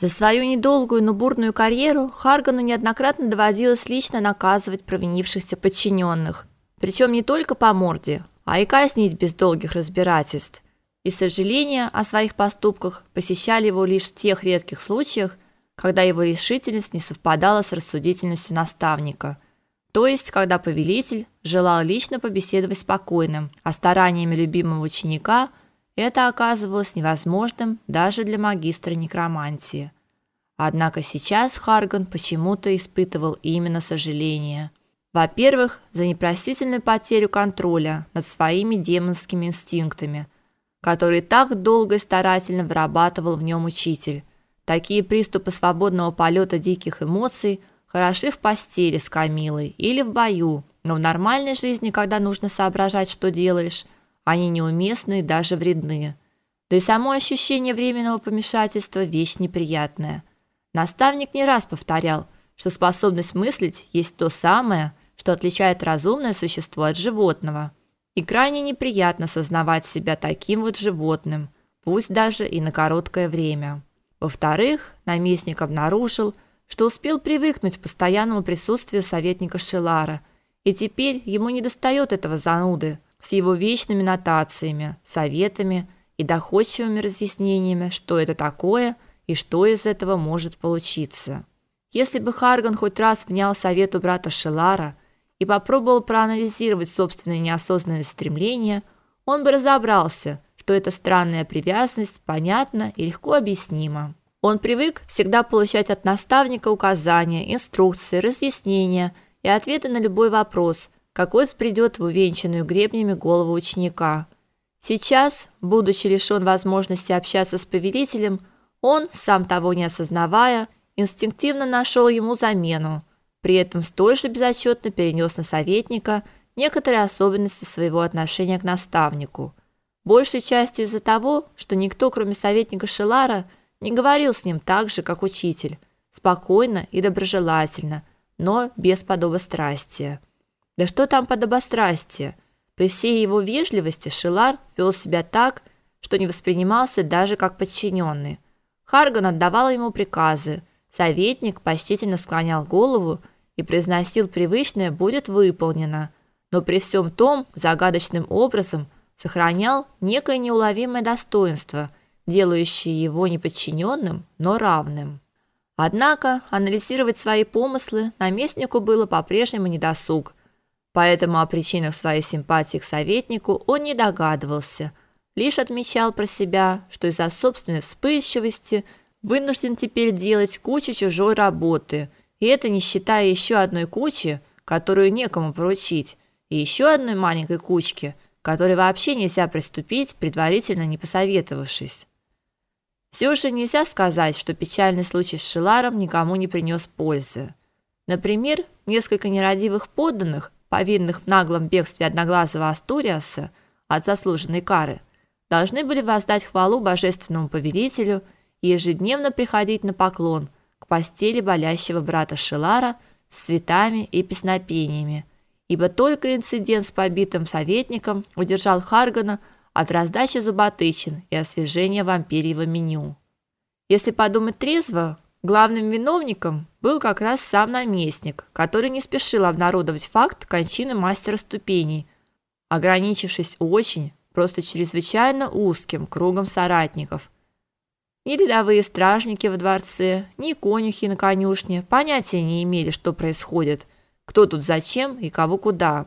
За свою недолгую, но бурную карьеру Харгану неоднократно доводилось лично наказывать провинившихся подчиненных, причем не только по морде, а и казнить без долгих разбирательств. И сожаления о своих поступках посещали его лишь в тех редких случаях, когда его решительность не совпадала с рассудительностью наставника. То есть, когда повелитель желал лично побеседовать с покойным, а стараниями любимого ученика – это оказывалось невозможным даже для магистра некромантии. Однако сейчас Харган почему-то испытывал именно сожаление. Во-первых, за непростительную потерю контроля над своими демонскими инстинктами, которые так долго и старательно вырабатывал в нем учитель. Такие приступы свободного полета диких эмоций хороши в постели с Камилой или в бою, но в нормальной жизни, когда нужно соображать, что делаешь – они неуместны и даже вредны. Да и само ощущение временного помешательства вещь неприятная. Наставник не раз повторял, что способность мыслить есть то самое, что отличает разумное существо от животного. И крайне неприятно сознавать себя таким вот животным, пусть даже и на короткое время. Во-вторых, наместник обнаружил, что успел привыкнуть к постоянному присутствию советника Шелара, и теперь ему недостает этого зануды, с его вечными нотациями, советами и доходчивыми разъяснениями, что это такое и что из этого может получиться. Если бы Харган хоть раз внял совету брата Шелара и попробовал проанализировать собственные неосознанные стремления, он бы разобрался, что эта странная привязанность понятна и легко объяснима. Он привык всегда получать от наставника указания, инструкции, разъяснения и ответы на любой вопрос – какой спредет в увенчанную гребнями голову ученика. Сейчас, будучи лишен возможности общаться с повелителем, он, сам того не осознавая, инстинктивно нашел ему замену, при этом столь же безотчетно перенес на советника некоторые особенности своего отношения к наставнику. Большей частью из-за того, что никто, кроме советника Шелара, не говорил с ним так же, как учитель, спокойно и доброжелательно, но без подобострастия. Да что там подобострастие? При всей его вежливости Шилар вел себя так, что не воспринимался даже как подчиненный. Харган отдавал ему приказы, советник почтительно склонял голову и произносил привычное «будет выполнено», но при всем том загадочным образом сохранял некое неуловимое достоинство, делающее его не подчиненным, но равным. Однако анализировать свои помыслы наместнику было по-прежнему недосуг – Поэтому о причинах своей симпатии к советнику он не догадывался, лишь отмечал про себя, что из-за собственной вспыльчивости вынужден теперь делать кучу чужой работы, и это не считая еще одной кучи, которую некому поручить, и еще одной маленькой кучки, которой вообще нельзя приступить, предварительно не посоветовавшись. Все же нельзя сказать, что печальный случай с Шиларом никому не принес пользы. Например, несколько нерадивых подданных повинных в наглом бегстве одноглазого Астуриаса от заслуженной кары, должны были воздать хвалу божественному повелителю и ежедневно приходить на поклон к постели болящего брата Шилара с цветами и песнопениями, ибо только инцидент с побитым советником удержал Харгана от раздачи зуботычин и освежения вампирьего меню. Если подумать трезво, Главным виновником был как раз сам наместник, который не спешил обнародовать факт кончины мастера ступеней, ограничившись очень, просто чрезвычайно узким кругом соратников. Ни рядовые стражники во дворце, ни конюхи на конюшне понятия не имели, что происходит, кто тут зачем и кого куда.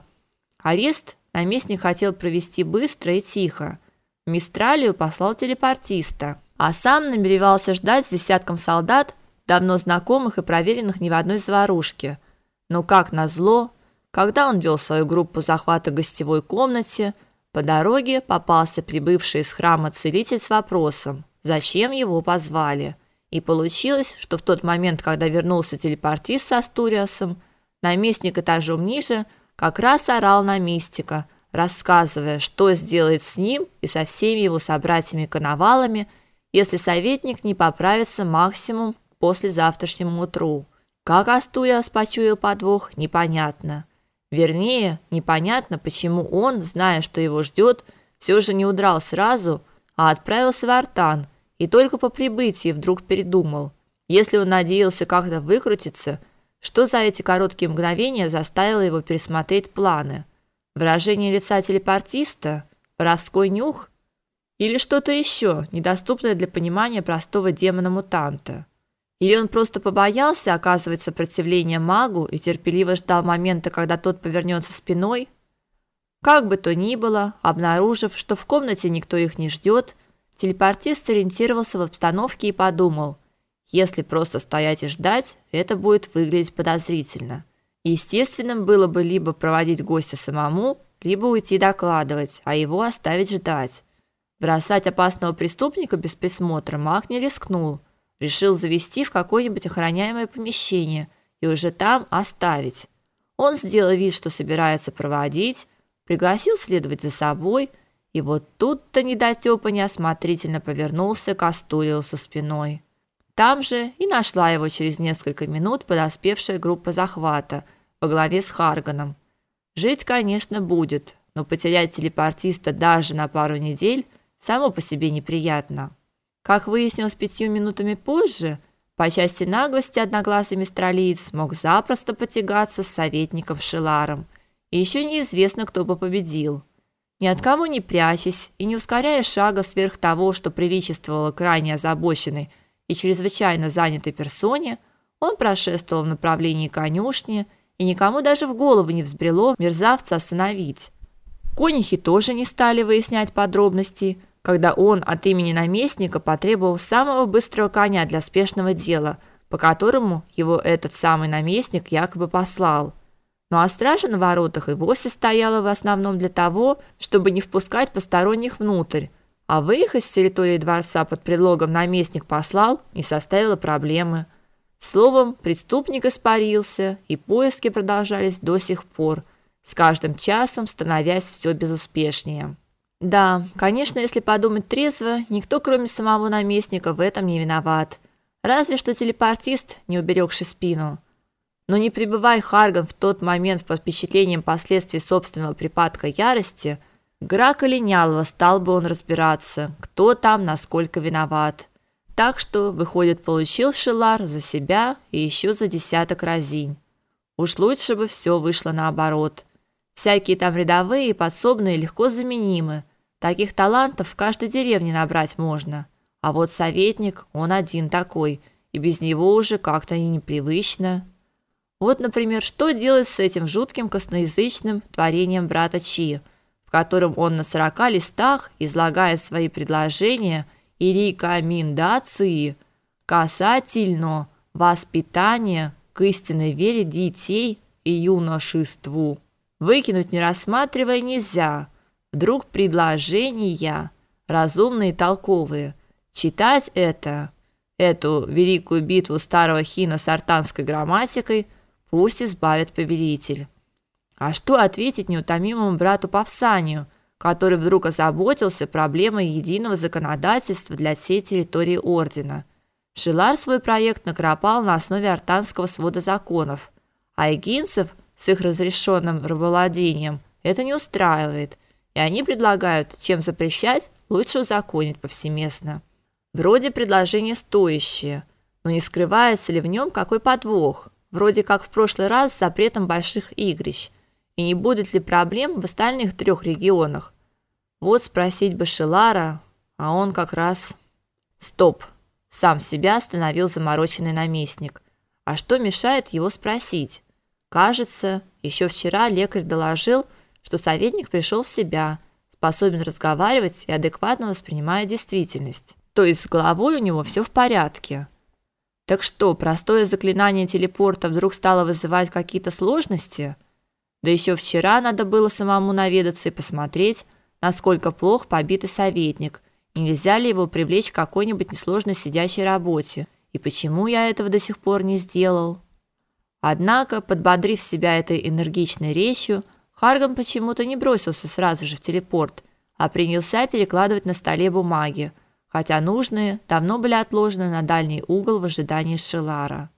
Арест наместник хотел провести быстро и тихо. В Мистралию послал телепортиста, а сам намеревался ждать с десятком солдат давно знакомых и проверенных не в одной заварушке. Но как назло, когда он вел свою группу захвата гостевой комнате, по дороге попался прибывший из храма целитель с вопросом, зачем его позвали. И получилось, что в тот момент, когда вернулся телепортист со Астуриасом, наместник этажом ниже как раз орал на мистика, рассказывая, что сделает с ним и со всеми его собратьями-коновалами, если советник не поправится максимум после завтрашнему утру. Как Астуриас почуял подвох, непонятно. Вернее, непонятно, почему он, зная, что его ждет, все же не удрал сразу, а отправился в Артан и только по прибытии вдруг передумал. Если он надеялся как-то выкрутиться, что за эти короткие мгновения заставило его пересмотреть планы? Выражение лица телепортиста, воровской нюх или что-то еще, недоступное для понимания простого демона-мутанта? Или он просто побоялся оказывать сопротивление магу и терпеливо ждал момента, когда тот повернется спиной? Как бы то ни было, обнаружив, что в комнате никто их не ждет, телепортист ориентировался в обстановке и подумал: если просто стоять и ждать, это будет выглядеть подозрительно. Естественным было бы либо проводить гостя самому, либо уйти докладывать, а его оставить ждать. Бросать опасного преступника без присмотра маг не рискнул. Решил завести в какое-нибудь охраняемое помещение и уже там оставить. Он сделал вид, что собирается проводить, пригласил следовать за собой, и вот тут-то недотёпа неосмотрительно повернулся к Астуриусу спиной. Там же и нашла его через несколько минут подоспевшая группа захвата во главе с Харганом. Жить, конечно, будет, но потерять телепортиста даже на пару недель само по себе неприятно. Как выяснилось пятью минутами позже, по части наглости одноглазый мистралиец мог запросто потягаться с советником Шиларом, и еще неизвестно, кто бы победил. Ни от кого не прячась и не ускоряя шага сверх того, что приличествовало крайне озабоченной и чрезвычайно занятой персоне, он прошествовал в направлении конюшни, и никому даже в голову не взбрело мерзавца остановить. Конюхи тоже не стали выяснять подробности, когда он от имени наместника потребовал самого быстрого коня для спешного дела, по которому его этот самый наместник якобы послал. Ну а стража на воротах и вовсе стояла в основном для того, чтобы не впускать посторонних внутрь, а выехать с территории дворца под предлогом наместник послал не составило проблемы. Словом, преступник испарился, и поиски продолжались до сих пор, с каждым часом становясь все безуспешнее. Да, конечно, если подумать трезво, никто, кроме самого наместника, в этом не виноват. Разве что телепортист, не уберегший спину. Но не пребывая Харган в тот момент под впечатлением последствий собственного припадка ярости – Грака линялого стал бы он разбираться, кто там насколько виноват. Так что, выходит, получил Шилар за себя и еще за десяток разинь. Уж лучше бы все вышло наоборот. Всякие там рядовые и подсобные легко заменимы. Таких талантов в каждой деревне набрать можно. А вот советник, он один такой, и без него уже как-то непривычно. Вот, например, что делать с этим жутким косноязычным творением брата Чи – котором он на 40 листах излагает свои предложения и рекомендации касательно воспитания к истинной вере детей и юношеству. Выкинуть не рассматривая нельзя. Вдруг предложения разумные толковые. Читать это, эту великую битву старого хина с артанской грамматикой, пусть избавит повелитель. А что ответить неутомимому брату Павсанию, который вдруг озаботился проблемой единого законодательства для всей территории ордена? Шилар свой проект накропал на основе артанского свода законов, а эгинцев с их разрешенным рабовладением это не устраивает, и они предлагают, чем запрещать, лучше узаконить повсеместно. Вроде предложение стоящее, но не скрывается ли в нем какой подвох? Вроде как в прошлый раз с запретом больших игрищ – и не будет ли проблем в остальных трех регионах. Вот спросить бы Шелара, а он как раз Стоп. Сам себя остановил замороченный наместник. А что мешает его спросить? Кажется, еще вчера лекарь доложил, что советник пришел в себя, способен разговаривать и адекватно воспринимает действительность. То есть с головой у него все в порядке. Так что, простое заклинание телепорта вдруг стало вызывать какие-то сложности? Да еще вчера надо было самому наведаться и посмотреть, насколько плох побитый советник, нельзя ли его привлечь к какой-нибудь несложно сидящей работе, и почему я этого до сих пор не сделал. Однако, подбодрив себя этой энергичной речью, Харган почему-то не бросился сразу же в телепорт, а принялся перекладывать на столе бумаги, хотя нужные давно были отложены на дальний угол в ожидании Шелара.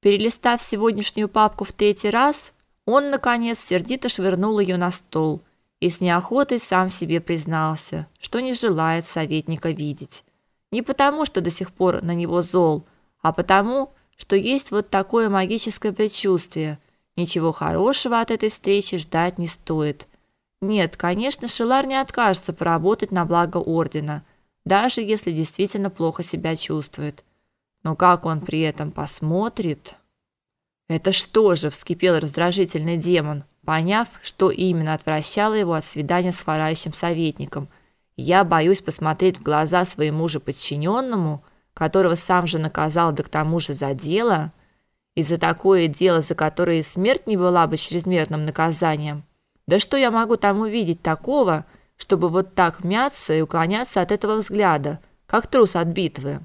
Перелистав сегодняшнюю папку в третий раз, он наконец сердито швырнул ее на стол и с неохотой сам себе признался, что не желает советника видеть. Не потому, что до сих пор на него зол, а потому, что есть вот такое магическое предчувствие. Ничего хорошего от этой встречи ждать не стоит. Нет, конечно, Шилар не откажется поработать на благо ордена, даже если действительно плохо себя чувствует. Но как он при этом посмотрит? Это что же, вскипел раздражительный демон, поняв, что именно отвращало его от свидания с хворающим советником. Я боюсь посмотреть в глаза своему же подчиненному, которого сам же наказал, да к тому же за дело, и за такое дело, за которое смерть не была бы чрезмерным наказанием. Да что я могу там увидеть такого, чтобы вот так мяться и уклоняться от этого взгляда, как трус от битвы?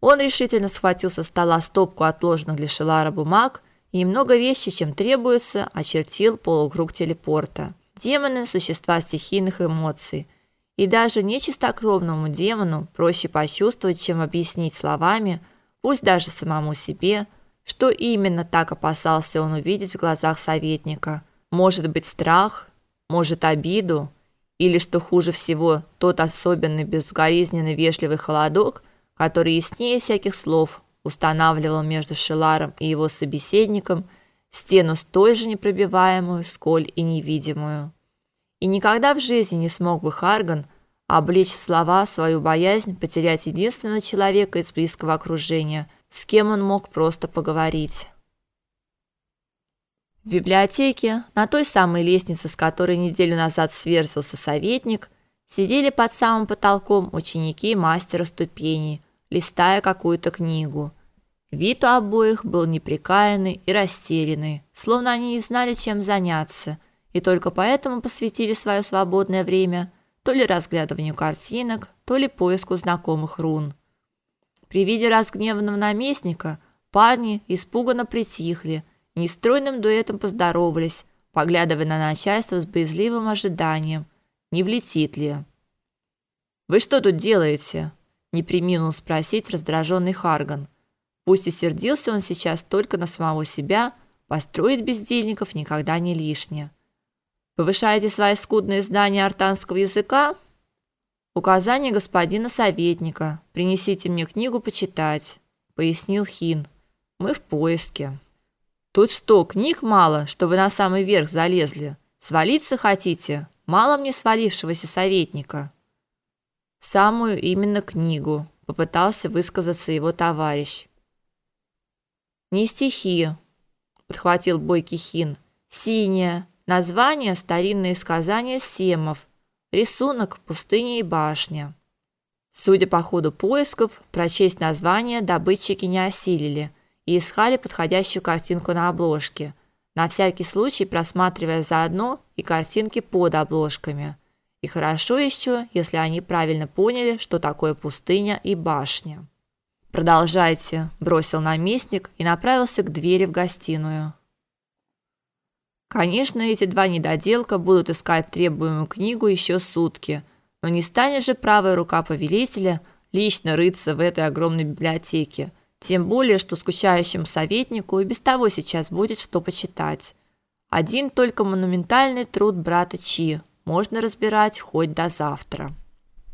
Он решительно схватил со стола стопку отложенных для Шелара бумаг и немного резче, чем требуется, очертил полукруг телепорта. Демоны – существа стихийных эмоций. И даже нечистокровному демону проще почувствовать, чем объяснить словами, пусть даже самому себе, что именно так опасался он увидеть в глазах советника. Может быть страх, может обиду, или, что хуже всего, тот особенный безукоризненный вежливый холодок – который яснее всяких слов устанавливал между Шеларом и его собеседником стену столь же непробиваемую, сколь и невидимую. И никогда в жизни не смог бы Харган облечь в слова свою боязнь потерять единственного человека из близкого окружения, с кем он мог просто поговорить. В библиотеке, на той самой лестнице, с которой неделю назад сверзился советник, сидели под самым потолком ученики мастера ступеней, листая какую-то книгу. Вид у обоих был неприкаянный и растерянный, словно они не знали, чем заняться, и только поэтому посвятили свое свободное время то ли разглядыванию картинок, то ли поиску знакомых рун. При виде разгневанного наместника парни испуганно притихли, нестройным дуэтом поздоровались, поглядывая на начальство с боязливым ожиданием, не влетит ли. «Вы что тут делаете?» не преминул спросить раздраженный Харган. Пусть и сердился он сейчас только на самого себя, построить бездельников никогда не лишнее. Повышаете свои скудные знания артанского языка? Указание господина советника. Принесите мне книгу почитать, пояснил Хин. Мы в поиске. Тут что, книг мало, что вы на самый верх залезли? Свалиться хотите? Мало мне свалившегося советника самую именно книгу, попытался высказаться его товарищ. Не стихи, подхватил бойкий Хин. Синяя. Название старинные сказания семов. Рисунок пустыня и башня. Судя по ходу поисков, прочесть название добытчики не осилили и искали подходящую картинку на обложке, на всякий случай просматривая заодно и картинки под обложками. И хорошо еще, если они правильно поняли, что такое пустыня и башня. Продолжайте, бросил наместник и направился к двери в гостиную. Конечно, эти два недоделка будут искать требуемую книгу еще сутки, но не станет же правая рука повелителя лично рыться в этой огромной библиотеке, тем более, что скучающему советнику и без того сейчас будет что почитать. Один только монументальный труд брата Чи можно разбирать хоть до завтра.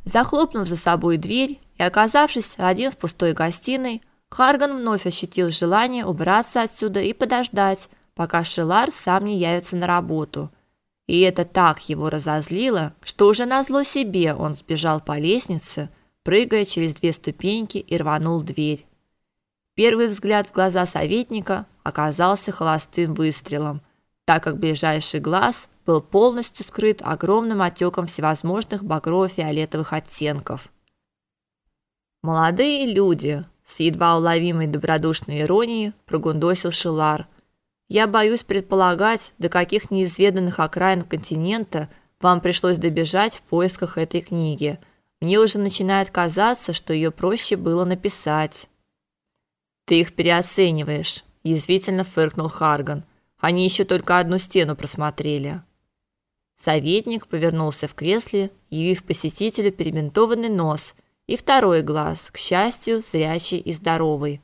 Захлопнув за собой дверь и оказавшись один в пустой гостиной, Харган вновь ощутил желание убраться отсюда и подождать, пока Шилар сам не явится на работу. И это так его разозлило, что уже назло себе он сбежал по лестнице, прыгая через две ступеньки и рванул дверь. Первый взгляд в глаза советника оказался холостым выстрелом, так как ближайший глаз был полностью скрыт огромным отеком всевозможных багрово-фиолетовых оттенков. Молодые люди, с едва уловимой добродушной иронией прогундосил Шилар. Я боюсь предполагать, до каких неизведанных окраин континента вам пришлось добежать в поисках этой книги. Мне уже начинает казаться, что ее проще было написать. Ты их переоцениваешь, язвительно фыркнул Харган. Они еще только одну стену просмотрели. Советник повернулся в кресле, явив посетителю перебинтованный нос и второй глаз, к счастью, зрячий и здоровый.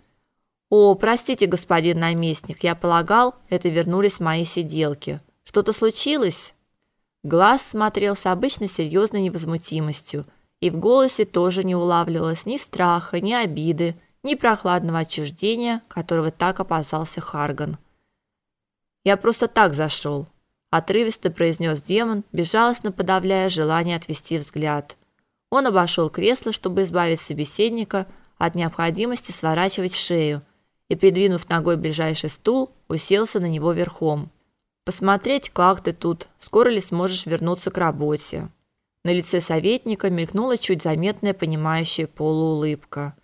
О, простите, господин наместник, я полагал, это вернулись мои сиделки. Что-то случилось? Глаз смотрел с обычной серьезной невозмутимостью, и в голосе тоже не улавливалось ни страха, ни обиды, ни прохладного отчуждения, которого так опасался Харган. Я просто так зашел, отрывисто произнес демон, безжалостно подавляя желание отвести взгляд. Он обошел кресло, чтобы избавить собеседника от необходимости сворачивать шею, и придвинув ногой ближайший стул, уселся на него верхом. Посмотреть, как ты тут, скоро ли сможешь вернуться к работе. На лице советника мелькнула чуть заметная понимающая полуулыбка.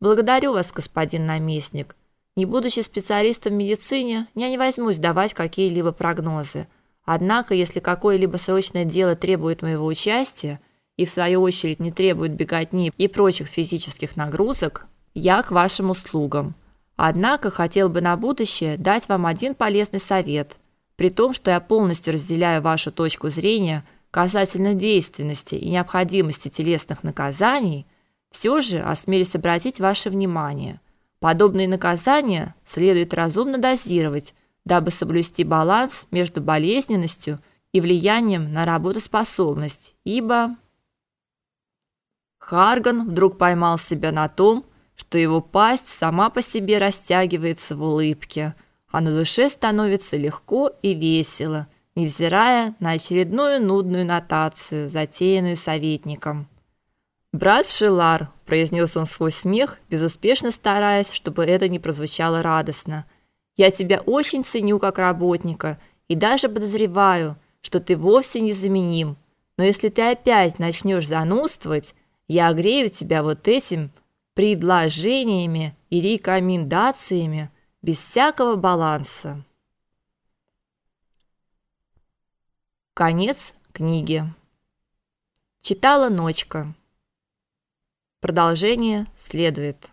Благодарю вас, господин наместник. Не будучи специалистом в медицине, я не возьмусь давать какие-либо прогнозы. Однако, если какое-либо срочное дело требует моего участия и в свою очередь не требует беготни и прочих физических нагрузок, я к вашим услугам. Однако хотел бы на будущее дать вам один полезный совет. При том, что я полностью разделяю вашу точку зрения касательно действенности и необходимости телесных наказаний, все же осмелюсь обратить ваше внимание. Подобные наказания следует разумно дозировать, дабы соблюсти баланс между болезненностью и влиянием на работоспособность, ибо Харган вдруг поймал себя на том, что его пасть сама по себе растягивается в улыбке, а на душе становится легко и весело, невзирая на очередную нудную нотацию, затеянную советником. «Брат Шилар», – произнес он свой смех, безуспешно стараясь, чтобы это не прозвучало радостно, – «я тебя очень ценю как работника и даже подозреваю, что ты вовсе не заменим. Но если ты опять начнешь занудствовать, я огрею тебя вот этим предложениями и рекомендациями без всякого баланса. Конец книги. Читала Ночка. Продолжение следует.